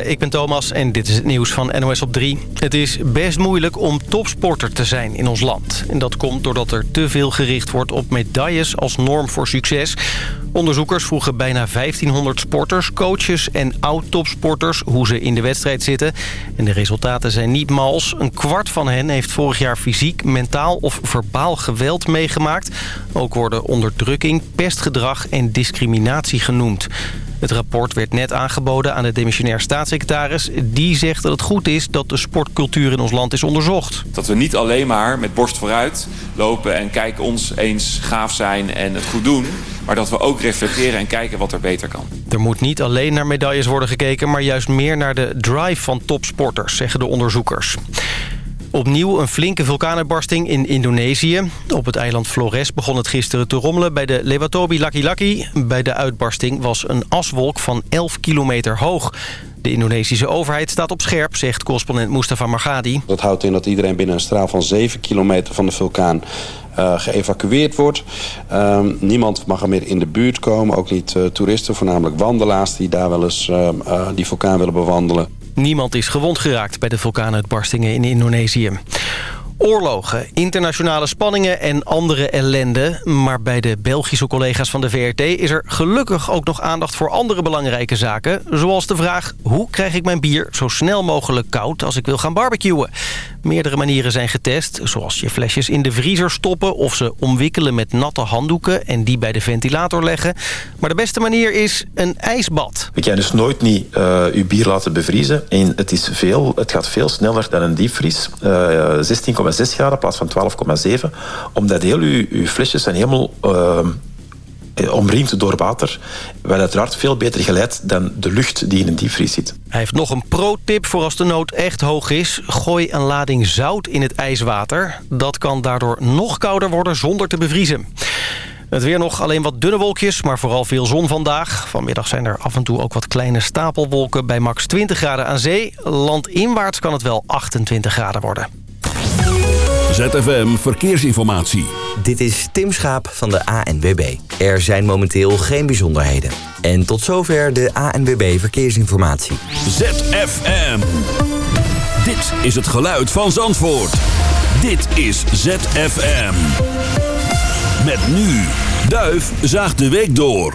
Ik ben Thomas en dit is het nieuws van NOS op 3. Het is best moeilijk om topsporter te zijn in ons land. En dat komt doordat er te veel gericht wordt op medailles als norm voor succes. Onderzoekers vroegen bijna 1500 sporters, coaches en oud-topsporters hoe ze in de wedstrijd zitten. En de resultaten zijn niet mals. Een kwart van hen heeft vorig jaar fysiek, mentaal of verbaal geweld meegemaakt. Ook worden onderdrukking, pestgedrag en discriminatie genoemd. Het rapport werd net aangeboden aan de demissionair staatssecretaris. Die zegt dat het goed is dat de sportcultuur in ons land is onderzocht. Dat we niet alleen maar met borst vooruit lopen en kijken ons eens gaaf zijn en het goed doen. Maar dat we ook reflecteren en kijken wat er beter kan. Er moet niet alleen naar medailles worden gekeken... maar juist meer naar de drive van topsporters, zeggen de onderzoekers. Opnieuw een flinke vulkaanuitbarsting in Indonesië. Op het eiland Flores begon het gisteren te rommelen bij de Lewatobi Laki Laki. Bij de uitbarsting was een aswolk van 11 kilometer hoog. De Indonesische overheid staat op scherp, zegt correspondent Mustafa Margadi. Dat houdt in dat iedereen binnen een straal van 7 kilometer van de vulkaan uh, geëvacueerd wordt. Uh, niemand mag er meer in de buurt komen, ook niet uh, toeristen, voornamelijk wandelaars die daar wel eens uh, die vulkaan willen bewandelen. Niemand is gewond geraakt bij de vulkaanuitbarstingen in Indonesië. Oorlogen, internationale spanningen en andere ellende. Maar bij de Belgische collega's van de VRT is er gelukkig ook nog aandacht voor andere belangrijke zaken. Zoals de vraag, hoe krijg ik mijn bier zo snel mogelijk koud als ik wil gaan barbecuen? Meerdere manieren zijn getest, zoals je flesjes in de vriezer stoppen... of ze omwikkelen met natte handdoeken en die bij de ventilator leggen. Maar de beste manier is een ijsbad. We kan dus nooit niet uh, uw bier laten bevriezen. En het, is veel, het gaat veel sneller dan een diepvries. Uh, 16,6 graden in plaats van 12,7. Omdat heel uw, uw flesjes zijn helemaal... Uh, omringd door water, wat uiteraard veel beter geleidt dan de lucht die in een diepvries zit. Hij heeft nog een pro-tip voor als de nood echt hoog is. Gooi een lading zout in het ijswater. Dat kan daardoor nog kouder worden zonder te bevriezen. Het weer nog alleen wat dunne wolkjes, maar vooral veel zon vandaag. Vanmiddag zijn er af en toe ook wat kleine stapelwolken bij max 20 graden aan zee. Landinwaarts kan het wel 28 graden worden. ZFM Verkeersinformatie. Dit is Tim Schaap van de ANWB. Er zijn momenteel geen bijzonderheden. En tot zover de ANWB Verkeersinformatie. ZFM. Dit is het geluid van Zandvoort. Dit is ZFM. Met nu. Duif zaagt de week door.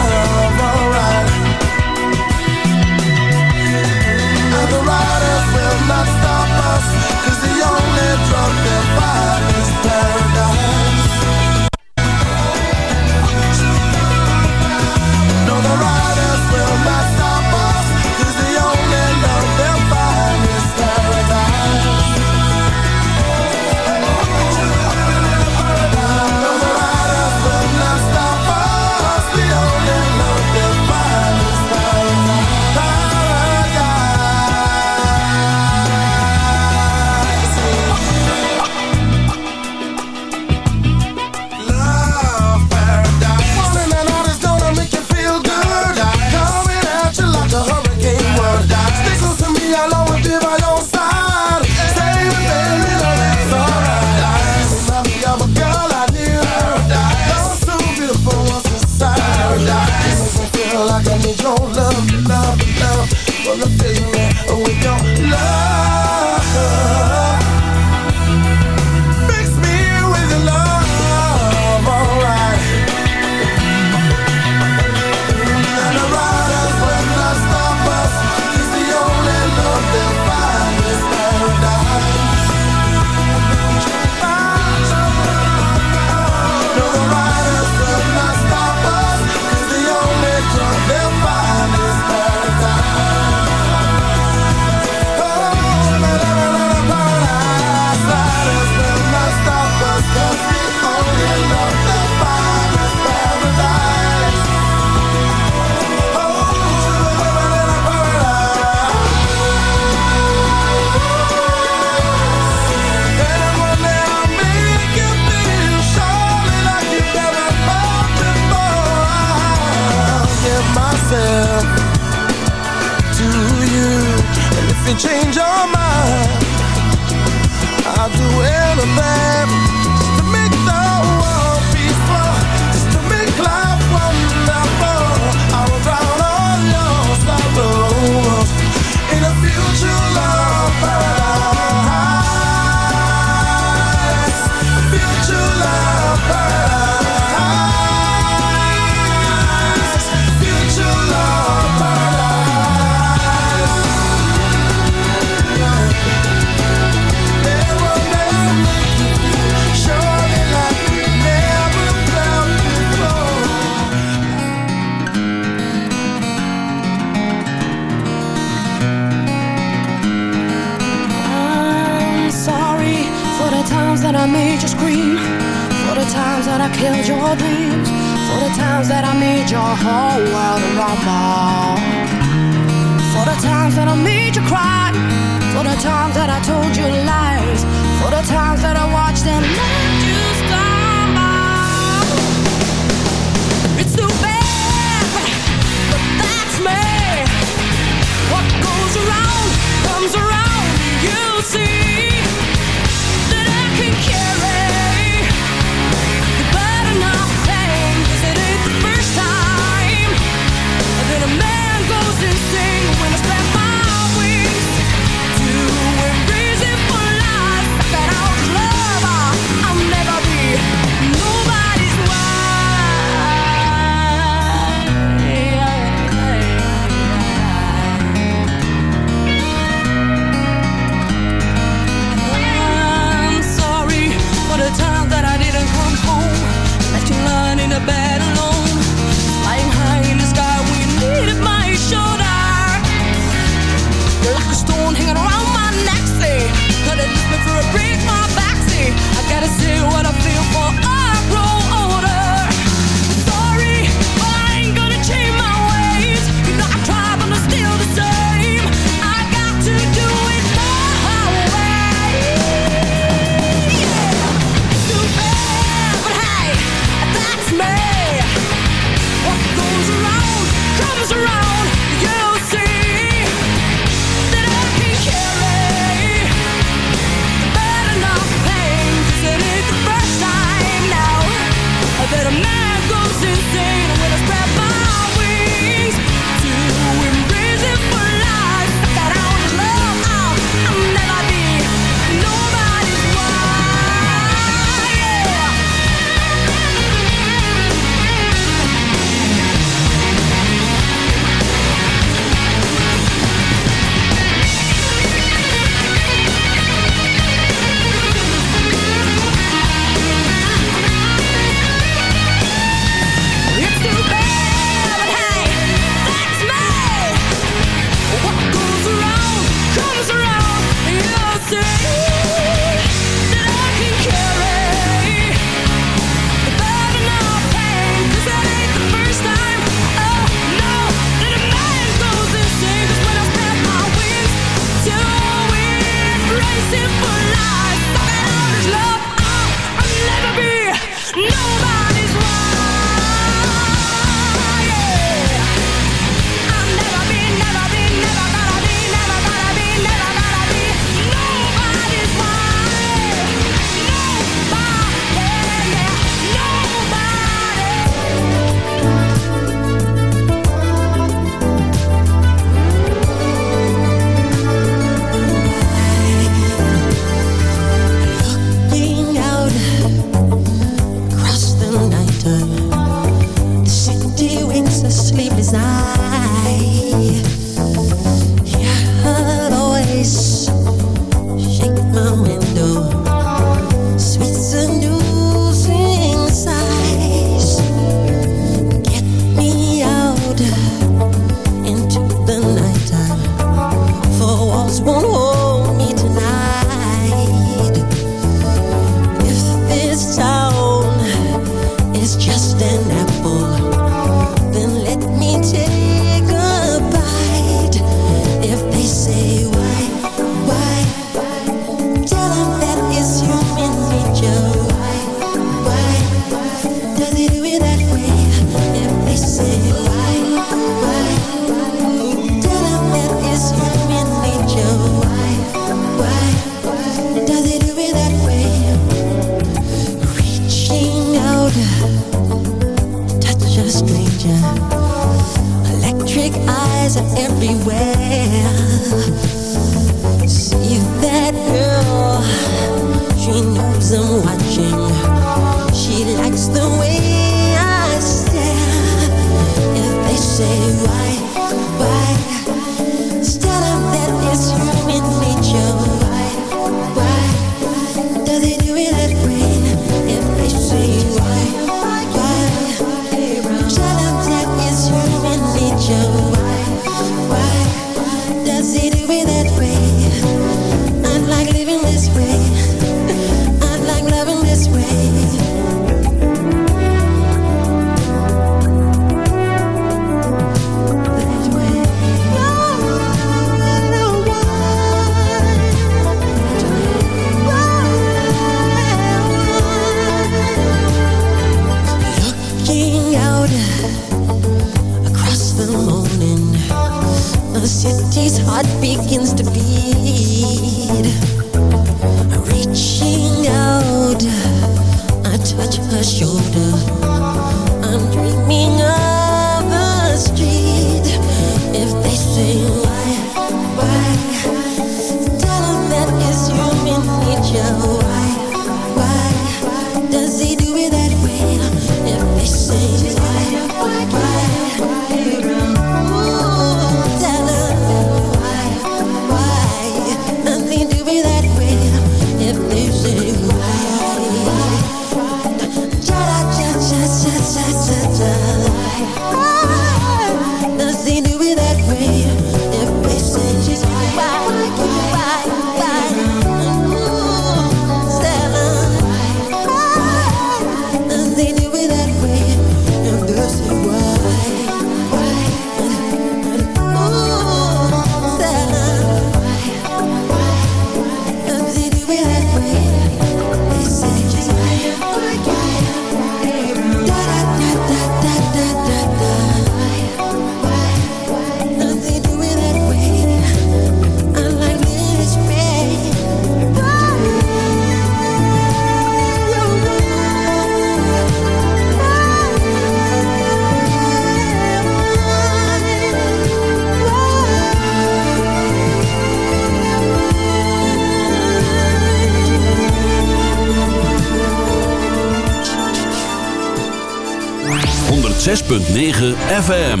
106.9 FM.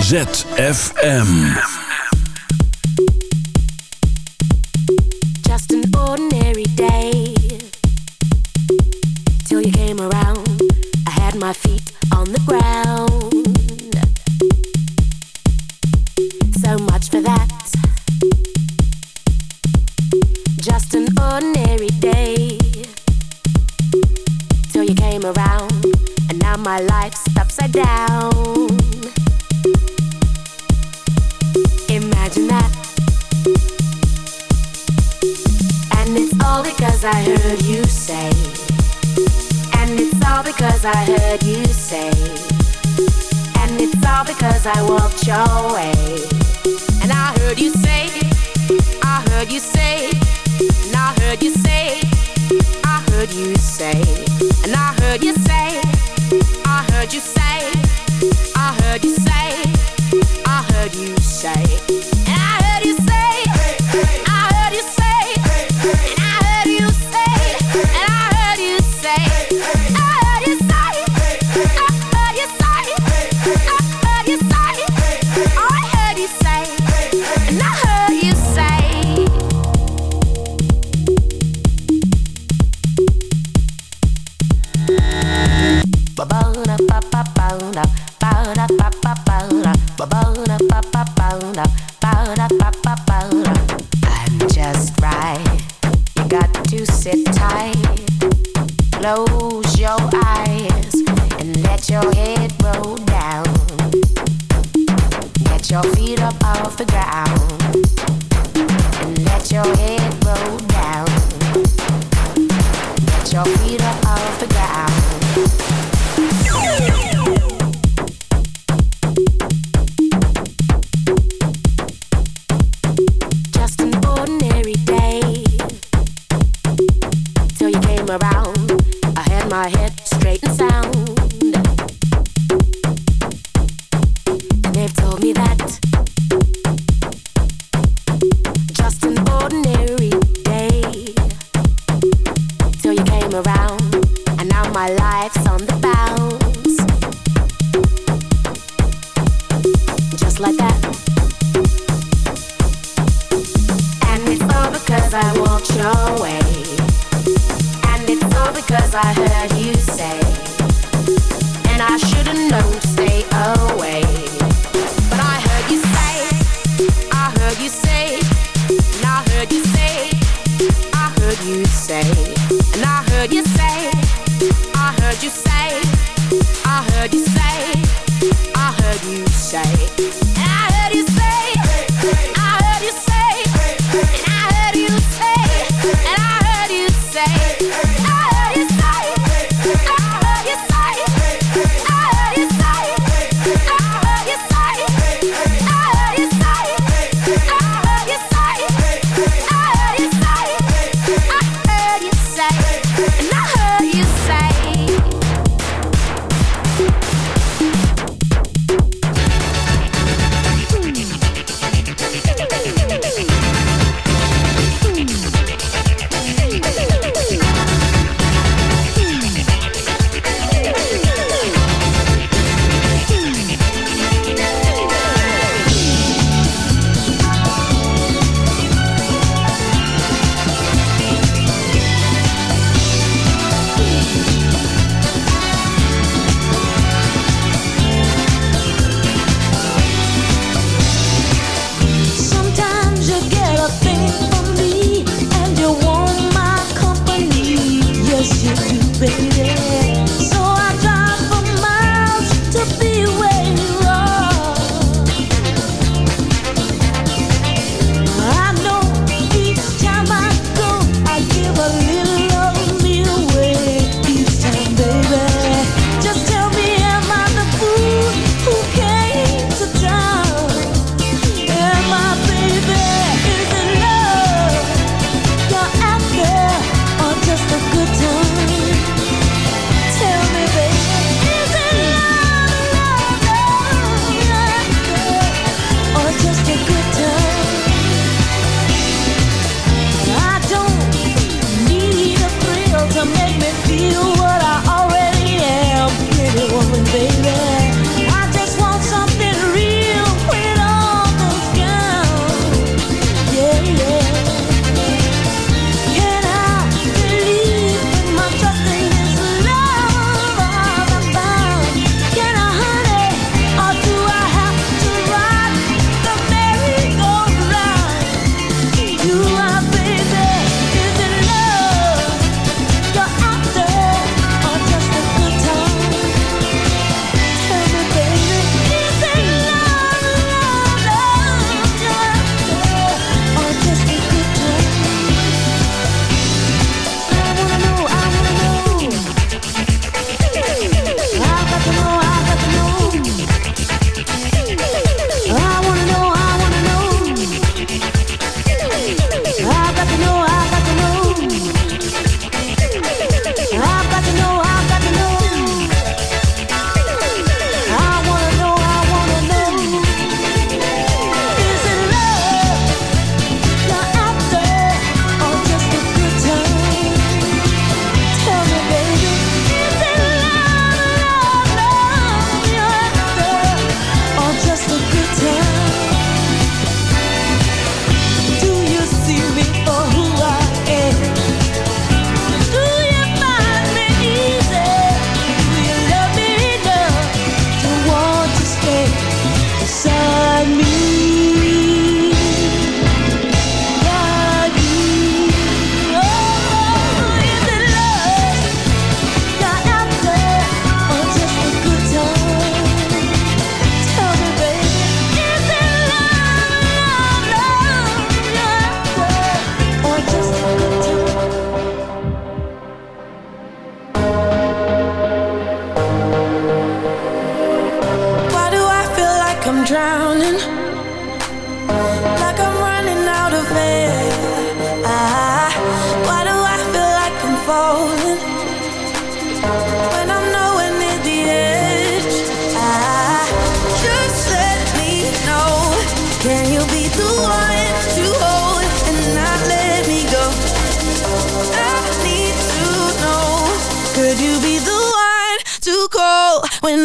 ZFM. hello.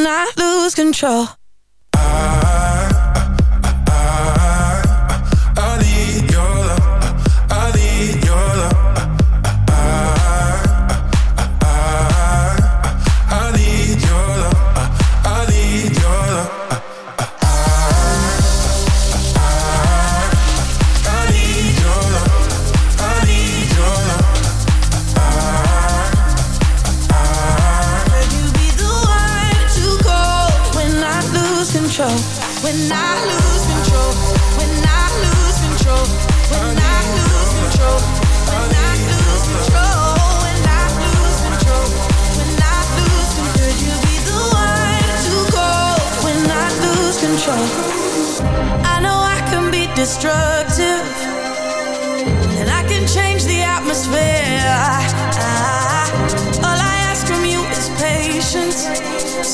I lose control.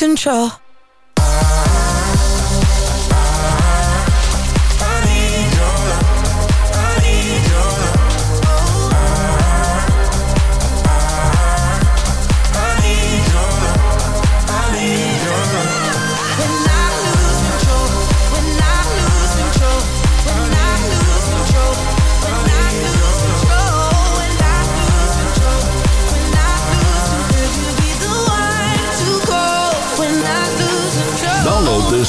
control.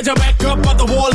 Get your back up off the wall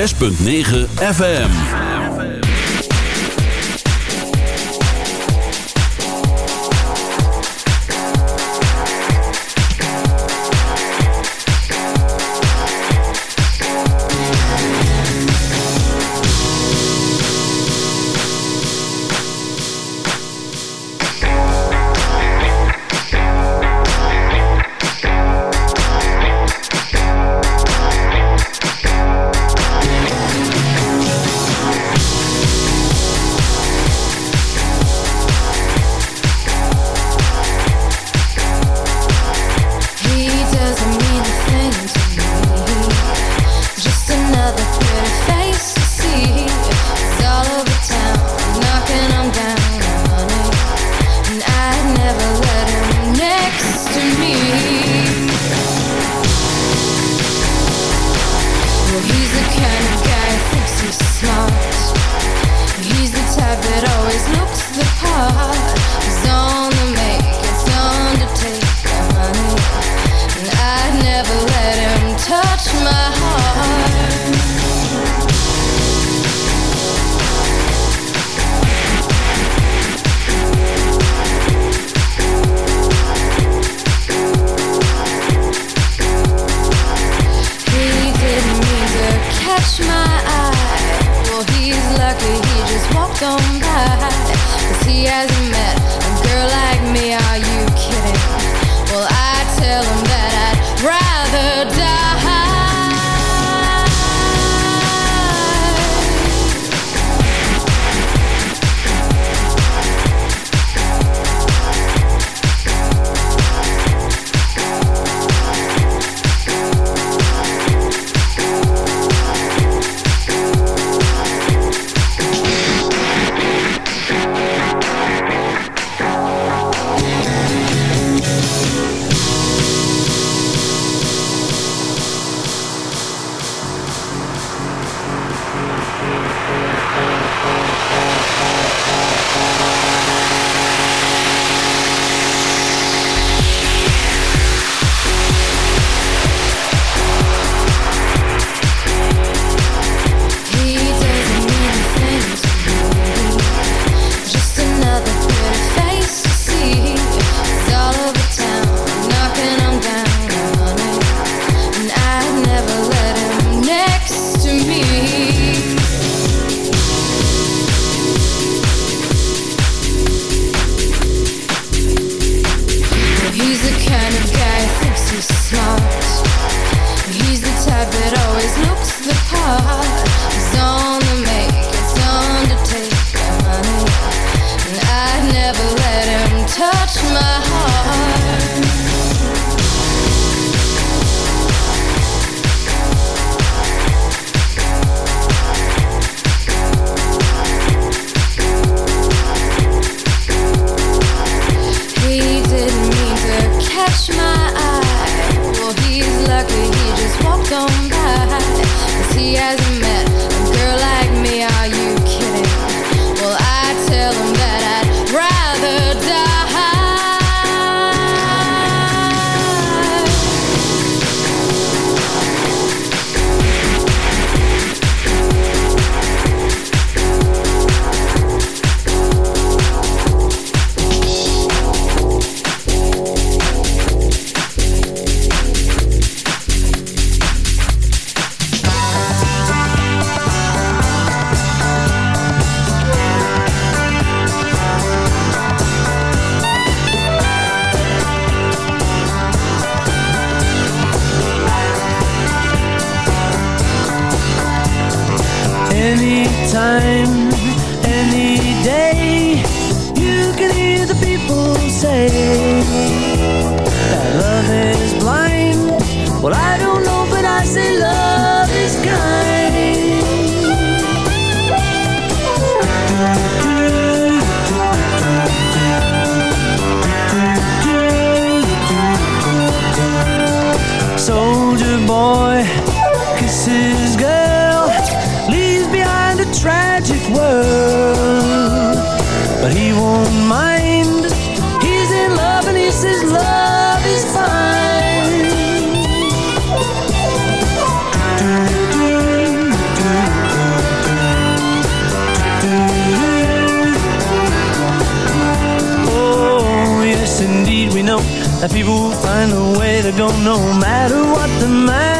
6.9 FM. the kind of guy who thinks he's smart. magic world. But he won't mind. He's in love and he says love is fine. Oh, yes, indeed, we know that people find a way to go no matter what the matter.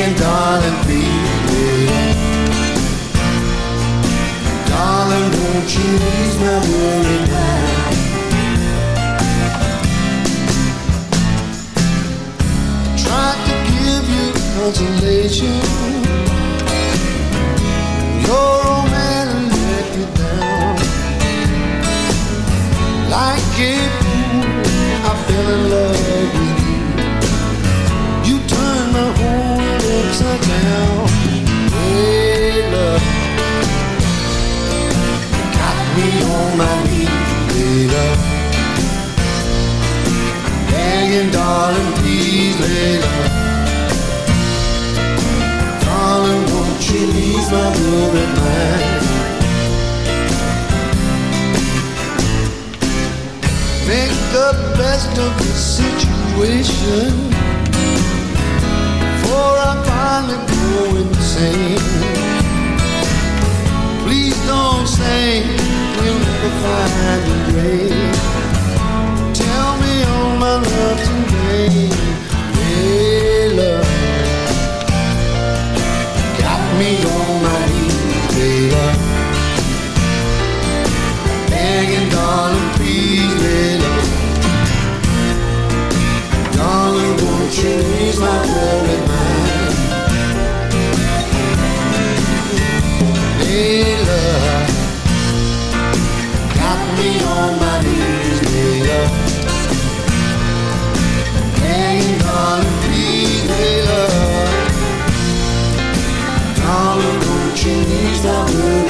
saying, darling, baby. Darling, won't you ease my worry now? Tried to give you consolation. Your old man let you down. Like it, I fell in love me on my knees, Layla. Begging, darling, please, Layla. Darling, won't you ease my worried mind? Make the best of the situation. For I finally go insane. Please don't say in the grave. Tell me all my. Got me on my knees, baby. Darling, please, baby. Darling, won't you ease my mind? Hey, on my knees, Hanging on. Darling, don't you need